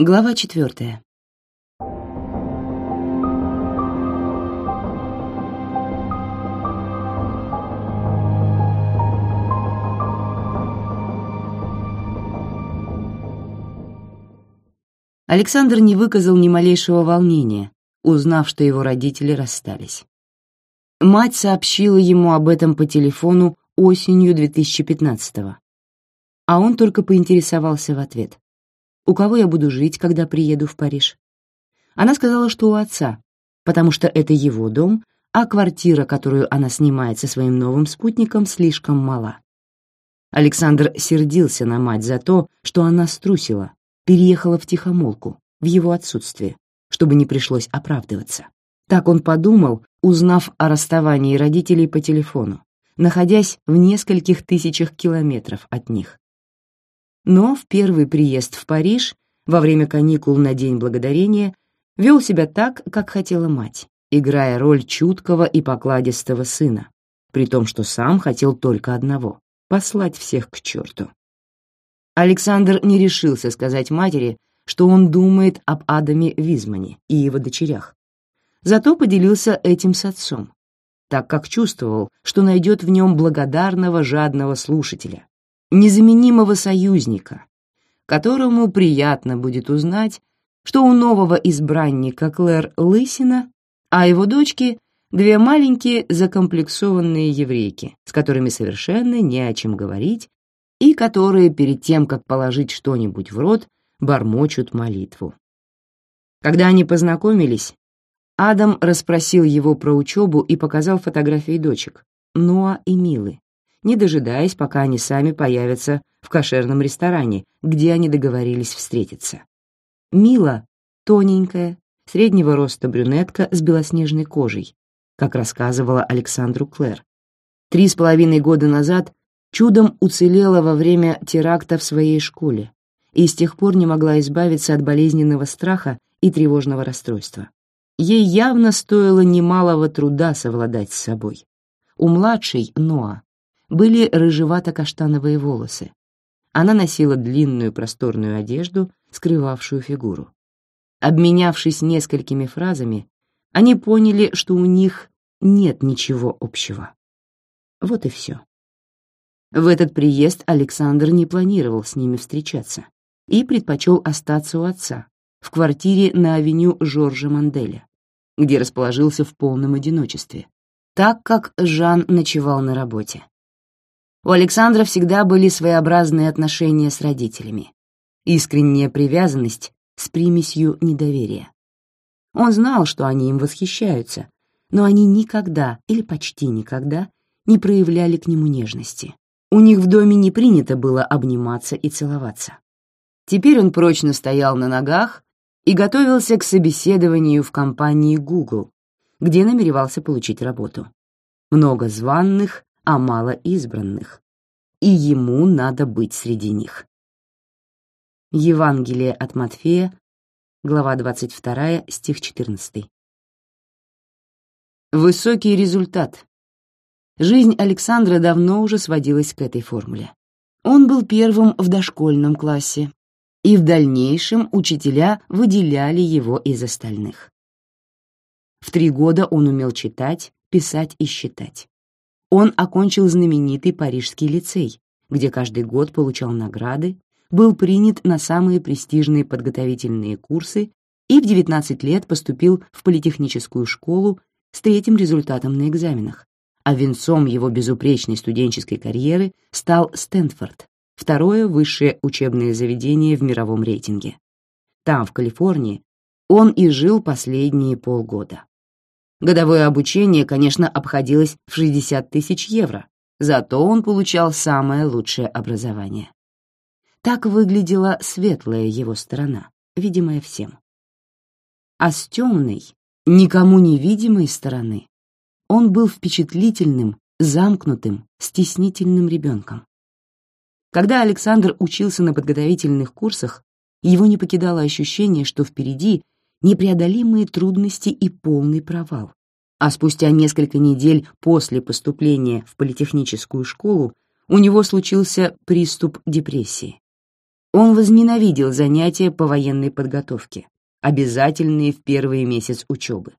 Глава четвертая. Александр не выказал ни малейшего волнения, узнав, что его родители расстались. Мать сообщила ему об этом по телефону осенью 2015-го, а он только поинтересовался в ответ. «У кого я буду жить, когда приеду в Париж?» Она сказала, что у отца, потому что это его дом, а квартира, которую она снимает со своим новым спутником, слишком мала. Александр сердился на мать за то, что она струсила, переехала в тихомолку, в его отсутствие, чтобы не пришлось оправдываться. Так он подумал, узнав о расставании родителей по телефону, находясь в нескольких тысячах километров от них. Но в первый приезд в Париж во время каникул на День Благодарения вел себя так, как хотела мать, играя роль чуткого и покладистого сына, при том, что сам хотел только одного — послать всех к черту. Александр не решился сказать матери, что он думает об Адаме Визмане и его дочерях. Зато поделился этим с отцом, так как чувствовал, что найдет в нем благодарного жадного слушателя, незаменимого союзника, которому приятно будет узнать, что у нового избранника Клэр Лысина, а его дочки — две маленькие закомплексованные еврейки, с которыми совершенно не о чем говорить, и которые перед тем, как положить что-нибудь в рот, бормочут молитву. Когда они познакомились, Адам расспросил его про учебу и показал фотографии дочек, Ноа и Милы, не дожидаясь, пока они сами появятся в кошерном ресторане, где они договорились встретиться. Мила — тоненькая, среднего роста брюнетка с белоснежной кожей, как рассказывала Александру Клэр. Три с половиной года назад чудом уцелела во время теракта в своей школе и с тех пор не могла избавиться от болезненного страха и тревожного расстройства. Ей явно стоило немалого труда совладать с собой. У младшей, Ноа, были рыжевато-каштановые волосы. Она носила длинную просторную одежду, скрывавшую фигуру. Обменявшись несколькими фразами, они поняли, что у них нет ничего общего. Вот и все. В этот приезд Александр не планировал с ними встречаться и предпочел остаться у отца, в квартире на авеню Жоржа Манделя где расположился в полном одиночестве, так как Жан ночевал на работе. У Александра всегда были своеобразные отношения с родителями, искренняя привязанность с примесью недоверия. Он знал, что они им восхищаются, но они никогда или почти никогда не проявляли к нему нежности. У них в доме не принято было обниматься и целоваться. Теперь он прочно стоял на ногах и готовился к собеседованию в компании Google, где намеревался получить работу. Много званных, а мало избранных, и ему надо быть среди них. Евангелие от Матфея, глава 22, стих 14. Высокий результат. Жизнь Александра давно уже сводилась к этой формуле. Он был первым в дошкольном классе, и в дальнейшем учителя выделяли его из остальных. В три года он умел читать, писать и считать. Он окончил знаменитый Парижский лицей, где каждый год получал награды, был принят на самые престижные подготовительные курсы и в 19 лет поступил в политехническую школу с третьим результатом на экзаменах, а венцом его безупречной студенческой карьеры стал Стэнфорд, второе высшее учебное заведение в мировом рейтинге. Там, в Калифорнии, он и жил последние полгода. Годовое обучение, конечно, обходилось в 60 тысяч евро, зато он получал самое лучшее образование. Так выглядела светлая его сторона, видимая всем. А с темной, никому невидимой стороны он был впечатлительным, замкнутым, стеснительным ребенком. Когда Александр учился на подготовительных курсах, его не покидало ощущение, что впереди непреодолимые трудности и полный провал. А спустя несколько недель после поступления в политехническую школу у него случился приступ депрессии. Он возненавидел занятия по военной подготовке, обязательные в первый месяц учебы.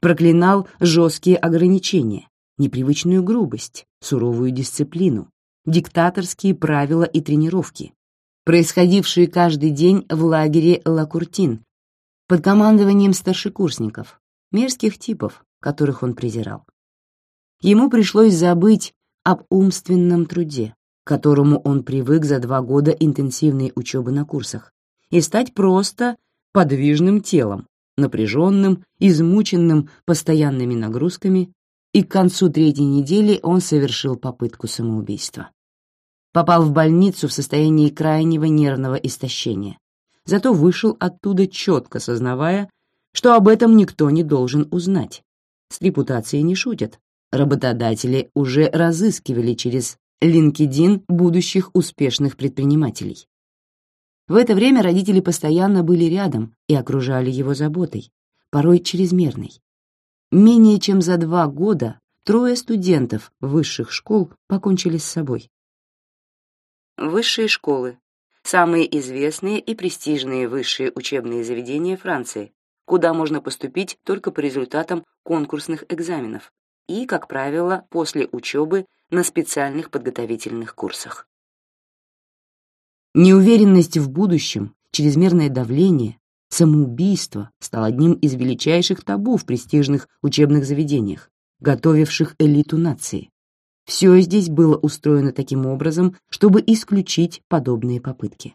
Проклинал жесткие ограничения, непривычную грубость, суровую дисциплину, диктаторские правила и тренировки, происходившие каждый день в лагере Лакуртин под командованием старшекурсников, мерзких типов, которых он презирал. Ему пришлось забыть об умственном труде, к которому он привык за два года интенсивной учебы на курсах, и стать просто подвижным телом, напряженным, измученным постоянными нагрузками, и к концу третьей недели он совершил попытку самоубийства. Попал в больницу в состоянии крайнего нервного истощения, зато вышел оттуда четко сознавая, что об этом никто не должен узнать. С репутацией не шутят. Работодатели уже разыскивали через LinkedIn будущих успешных предпринимателей. В это время родители постоянно были рядом и окружали его заботой, порой чрезмерной. Менее чем за два года трое студентов высших школ покончили с собой. Высшие школы — самые известные и престижные высшие учебные заведения Франции, куда можно поступить только по результатам конкурсных экзаменов и, как правило, после учебы на специальных подготовительных курсах. Неуверенность в будущем, чрезмерное давление, самоубийство стало одним из величайших табу в престижных учебных заведениях, готовивших элиту нации. Все здесь было устроено таким образом, чтобы исключить подобные попытки.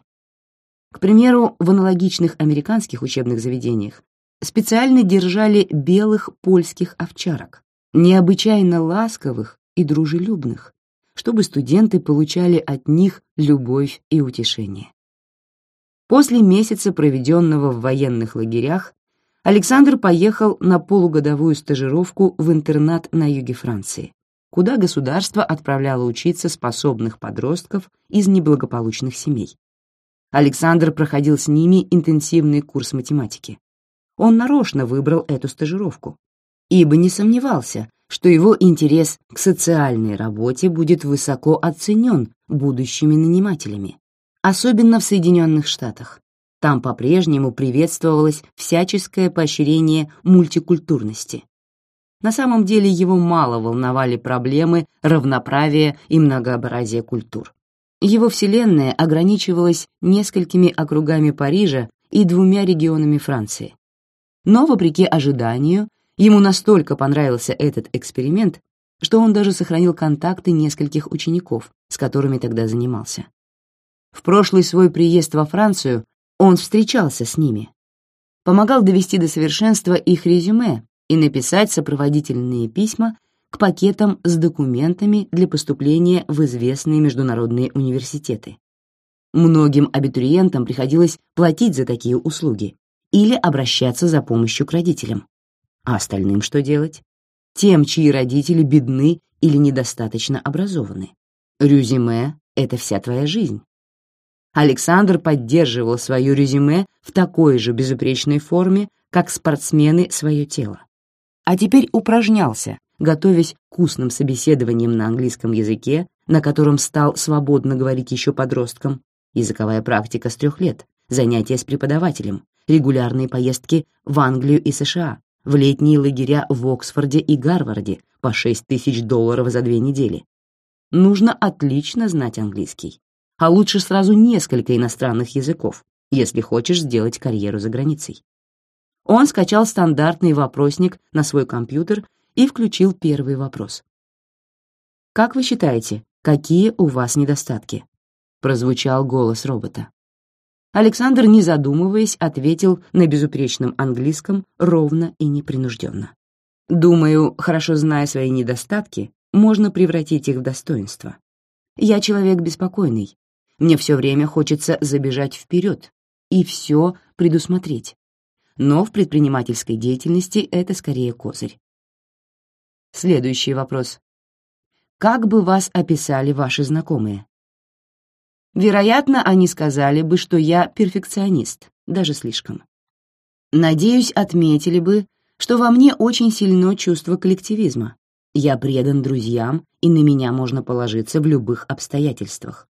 К примеру, в аналогичных американских учебных заведениях специально держали белых польских овчарок, необычайно ласковых и дружелюбных, чтобы студенты получали от них любовь и утешение. После месяца, проведенного в военных лагерях, Александр поехал на полугодовую стажировку в интернат на юге Франции, куда государство отправляло учиться способных подростков из неблагополучных семей. Александр проходил с ними интенсивный курс математики. Он нарочно выбрал эту стажировку, ибо не сомневался, что его интерес к социальной работе будет высоко оценен будущими нанимателями, особенно в Соединенных Штатах. Там по-прежнему приветствовалось всяческое поощрение мультикультурности. На самом деле его мало волновали проблемы равноправия и многообразия культур. Его вселенная ограничивалась несколькими округами Парижа и двумя регионами Франции. Но, вопреки ожиданию, Ему настолько понравился этот эксперимент, что он даже сохранил контакты нескольких учеников, с которыми тогда занимался. В прошлый свой приезд во Францию он встречался с ними, помогал довести до совершенства их резюме и написать сопроводительные письма к пакетам с документами для поступления в известные международные университеты. Многим абитуриентам приходилось платить за такие услуги или обращаться за помощью к родителям. А остальным что делать? Тем, чьи родители бедны или недостаточно образованы. Резюме — это вся твоя жизнь. Александр поддерживал свое резюме в такой же безупречной форме, как спортсмены свое тело. А теперь упражнялся, готовясь к устным собеседованиям на английском языке, на котором стал свободно говорить еще подростком, языковая практика с трех лет, занятия с преподавателем, регулярные поездки в Англию и США, в летние лагеря в Оксфорде и Гарварде по 6 тысяч долларов за две недели. Нужно отлично знать английский, а лучше сразу несколько иностранных языков, если хочешь сделать карьеру за границей. Он скачал стандартный вопросник на свой компьютер и включил первый вопрос. «Как вы считаете, какие у вас недостатки?» — прозвучал голос робота. Александр, не задумываясь, ответил на безупречном английском ровно и непринужденно. «Думаю, хорошо зная свои недостатки, можно превратить их в достоинство. Я человек беспокойный. Мне все время хочется забежать вперед и все предусмотреть. Но в предпринимательской деятельности это скорее козырь. Следующий вопрос. Как бы вас описали ваши знакомые? Вероятно, они сказали бы, что я перфекционист, даже слишком. Надеюсь, отметили бы, что во мне очень сильно чувство коллективизма. Я предан друзьям, и на меня можно положиться в любых обстоятельствах.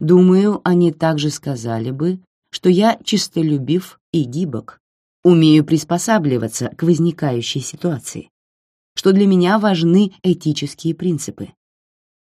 Думаю, они также сказали бы, что я чистолюбив и гибок, умею приспосабливаться к возникающей ситуации, что для меня важны этические принципы.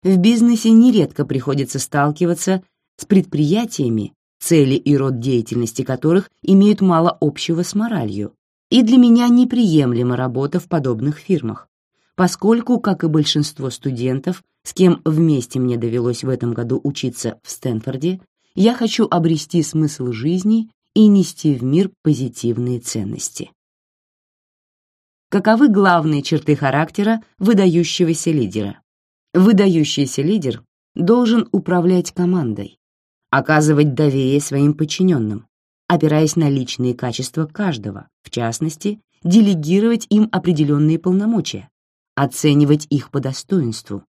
В бизнесе нередко приходится сталкиваться с предприятиями, цели и род деятельности которых имеют мало общего с моралью, и для меня неприемлема работа в подобных фирмах, поскольку, как и большинство студентов, с кем вместе мне довелось в этом году учиться в Стэнфорде, я хочу обрести смысл жизни и нести в мир позитивные ценности. Каковы главные черты характера выдающегося лидера? Выдающийся лидер должен управлять командой, оказывать доверие своим подчиненным, опираясь на личные качества каждого, в частности, делегировать им определенные полномочия, оценивать их по достоинству,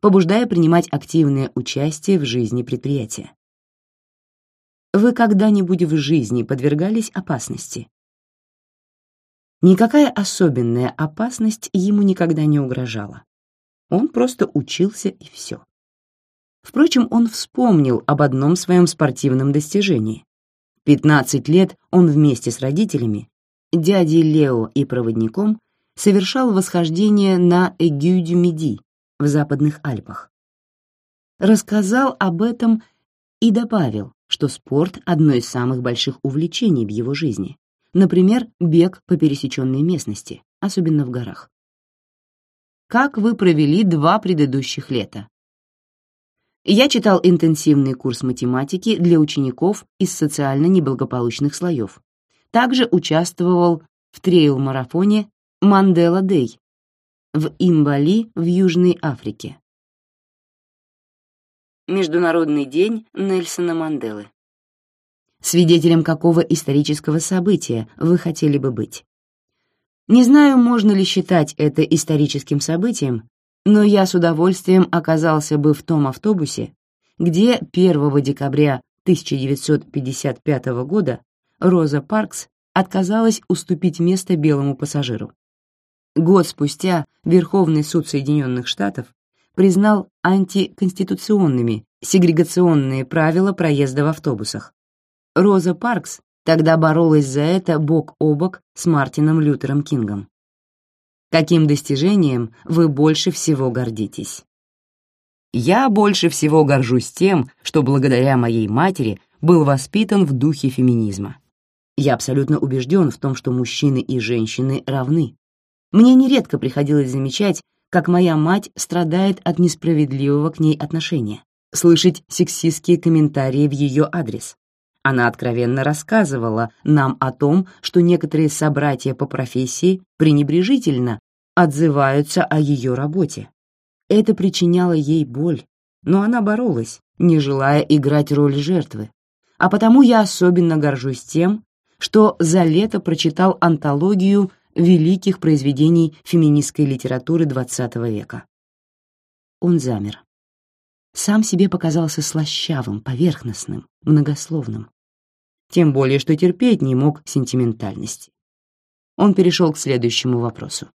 побуждая принимать активное участие в жизни предприятия. Вы когда-нибудь в жизни подвергались опасности? Никакая особенная опасность ему никогда не угрожала. Он просто учился и все. Впрочем, он вспомнил об одном своем спортивном достижении. 15 лет он вместе с родителями, дядей Лео и проводником совершал восхождение на Эгюдю-Меди в Западных Альпах. Рассказал об этом и добавил, что спорт — одно из самых больших увлечений в его жизни. Например, бег по пересеченной местности, особенно в горах. Как вы провели два предыдущих лета? Я читал интенсивный курс математики для учеников из социально неблагополучных слоев. Также участвовал в трейл-марафоне Мандела Дэй в Имбали в Южной Африке. Международный день Нельсона Манделы. Свидетелем какого исторического события вы хотели бы быть? Не знаю, можно ли считать это историческим событием, но я с удовольствием оказался бы в том автобусе, где 1 декабря 1955 года Роза Паркс отказалась уступить место белому пассажиру. Год спустя Верховный суд Соединенных Штатов признал антиконституционными сегрегационные правила проезда в автобусах. Роза Паркс тогда боролась за это бок о бок с Мартином Лютером Кингом. Каким достижением вы больше всего гордитесь? Я больше всего горжусь тем, что благодаря моей матери был воспитан в духе феминизма. Я абсолютно убежден в том, что мужчины и женщины равны. Мне нередко приходилось замечать, как моя мать страдает от несправедливого к ней отношения, слышать сексистские комментарии в ее адрес. Она откровенно рассказывала нам о том, что некоторые собратья по профессии пренебрежительно отзываются о ее работе. Это причиняло ей боль, но она боролась, не желая играть роль жертвы. А потому я особенно горжусь тем, что за лето прочитал антологию великих произведений феминистской литературы XX века. Он замер. Сам себе показался слащавым, поверхностным, многословным. Тем более, что терпеть не мог сентиментальности. Он перешел к следующему вопросу.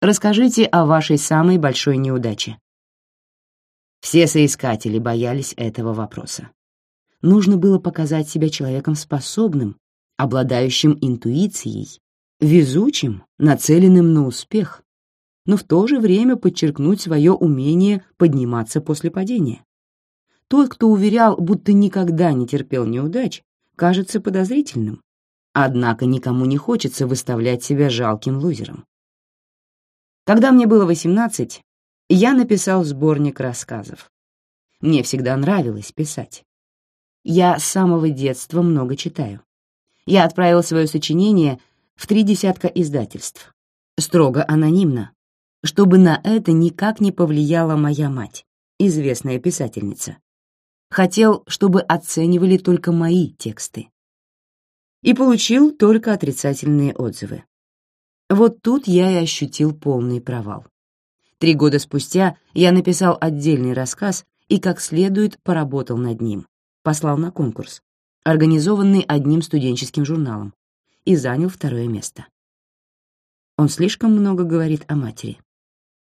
Расскажите о вашей самой большой неудаче. Все соискатели боялись этого вопроса. Нужно было показать себя человеком способным, обладающим интуицией везучим, нацеленным на успех, но в то же время подчеркнуть свое умение подниматься после падения. Тот, кто уверял, будто никогда не терпел неудач, кажется подозрительным, однако никому не хочется выставлять себя жалким лузером. Когда мне было 18, я написал сборник рассказов. Мне всегда нравилось писать. Я с самого детства много читаю. Я отправил свое сочинение в три десятка издательств, строго анонимно, чтобы на это никак не повлияла моя мать, известная писательница. Хотел, чтобы оценивали только мои тексты. И получил только отрицательные отзывы. Вот тут я и ощутил полный провал. Три года спустя я написал отдельный рассказ и как следует поработал над ним, послал на конкурс, организованный одним студенческим журналом, и занял второе место. Он слишком много говорит о матери.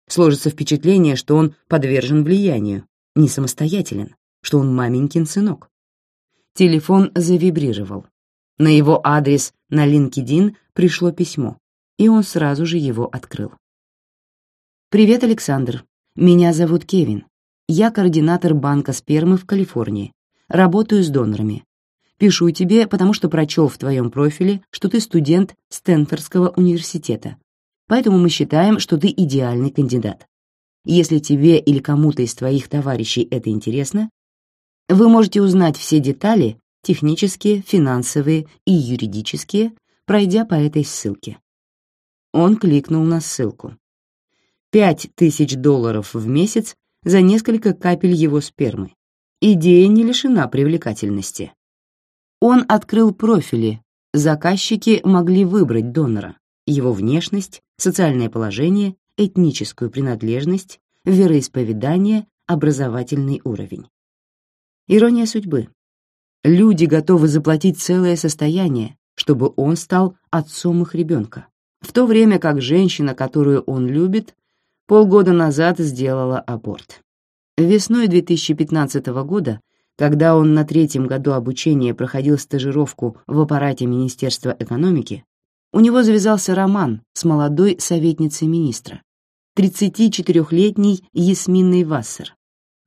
Сложится впечатление, что он подвержен влиянию, не самостоятелен, что он маменькин сынок. Телефон завибрировал. На его адрес на LinkedIn пришло письмо, и он сразу же его открыл. «Привет, Александр. Меня зовут Кевин. Я координатор банка спермы в Калифорнии. Работаю с донорами. Пишу тебе, потому что прочел в твоем профиле, что ты студент Стэнфордского университета. Поэтому мы считаем, что ты идеальный кандидат. Если тебе или кому-то из твоих товарищей это интересно, вы можете узнать все детали, технические, финансовые и юридические, пройдя по этой ссылке. Он кликнул на ссылку. Пять тысяч долларов в месяц за несколько капель его спермы. Идея не лишена привлекательности. Он открыл профили. Заказчики могли выбрать донора, его внешность, социальное положение, этническую принадлежность, вероисповедание, образовательный уровень. Ирония судьбы. Люди готовы заплатить целое состояние, чтобы он стал отцом их ребенка, в то время как женщина, которую он любит, полгода назад сделала аборт. Весной 2015 года, когда он на третьем году обучения проходил стажировку в аппарате Министерства экономики, у него завязался роман с молодой советницей министра, 34-летней Ясминой Вассер.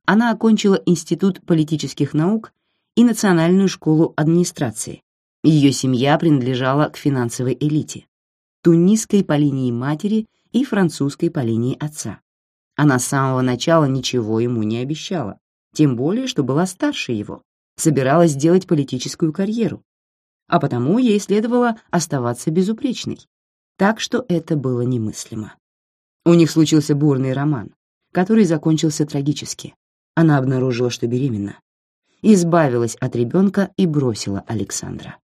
Она окончила Институт политических наук и Национальную школу администрации. Ее семья принадлежала к финансовой элите, тунисской по линии матери и французской по линии отца. Она с самого начала ничего ему не обещала, тем более, что была старше его, собиралась сделать политическую карьеру, а потому ей следовало оставаться безупречной. Так что это было немыслимо. У них случился бурный роман, который закончился трагически. Она обнаружила, что беременна, избавилась от ребенка и бросила Александра.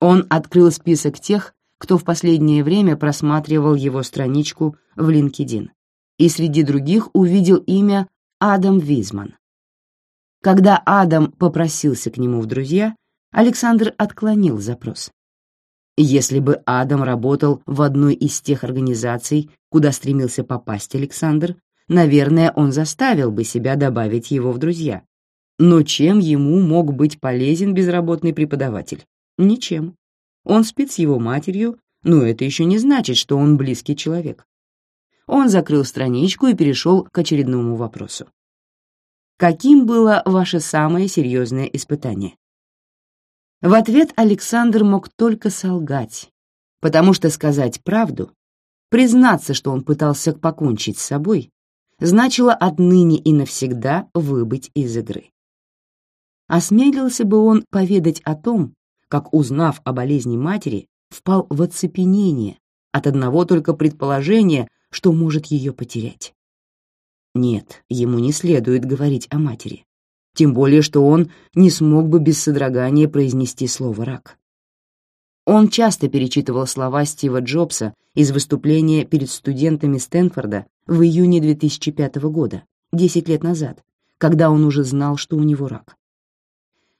Он открыл список тех, кто в последнее время просматривал его страничку в LinkedIn, и среди других увидел имя Адам Визман. Когда Адам попросился к нему в друзья, Александр отклонил запрос. Если бы Адам работал в одной из тех организаций, куда стремился попасть Александр, наверное, он заставил бы себя добавить его в друзья. Но чем ему мог быть полезен безработный преподаватель? Ничем. Он спит с его матерью, но это еще не значит, что он близкий человек. Он закрыл страничку и перешел к очередному вопросу. Каким было ваше самое серьезное испытание? В ответ Александр мог только солгать, потому что сказать правду, признаться, что он пытался покончить с собой, значило отныне и навсегда выбыть из игры. Осмелился бы он поведать о том, как, узнав о болезни матери, впал в оцепенение от одного только предположения, что может ее потерять. Нет, ему не следует говорить о матери тем более что он не смог бы без содрогания произнести слово «рак». Он часто перечитывал слова Стива Джобса из выступления перед студентами Стэнфорда в июне 2005 года, 10 лет назад, когда он уже знал, что у него рак.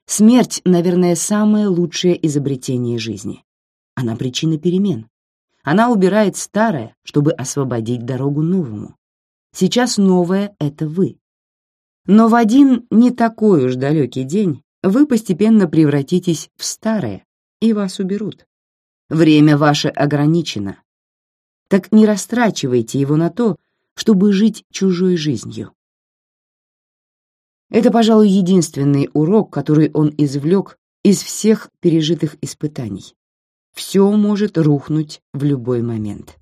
Смерть, наверное, самое лучшее изобретение жизни. Она причина перемен. Она убирает старое, чтобы освободить дорогу новому. Сейчас новое — это вы. Но в один не такой уж далекий день вы постепенно превратитесь в старое, и вас уберут. Время ваше ограничено. Так не растрачивайте его на то, чтобы жить чужой жизнью. Это, пожалуй, единственный урок, который он извлек из всех пережитых испытаний. Все может рухнуть в любой момент.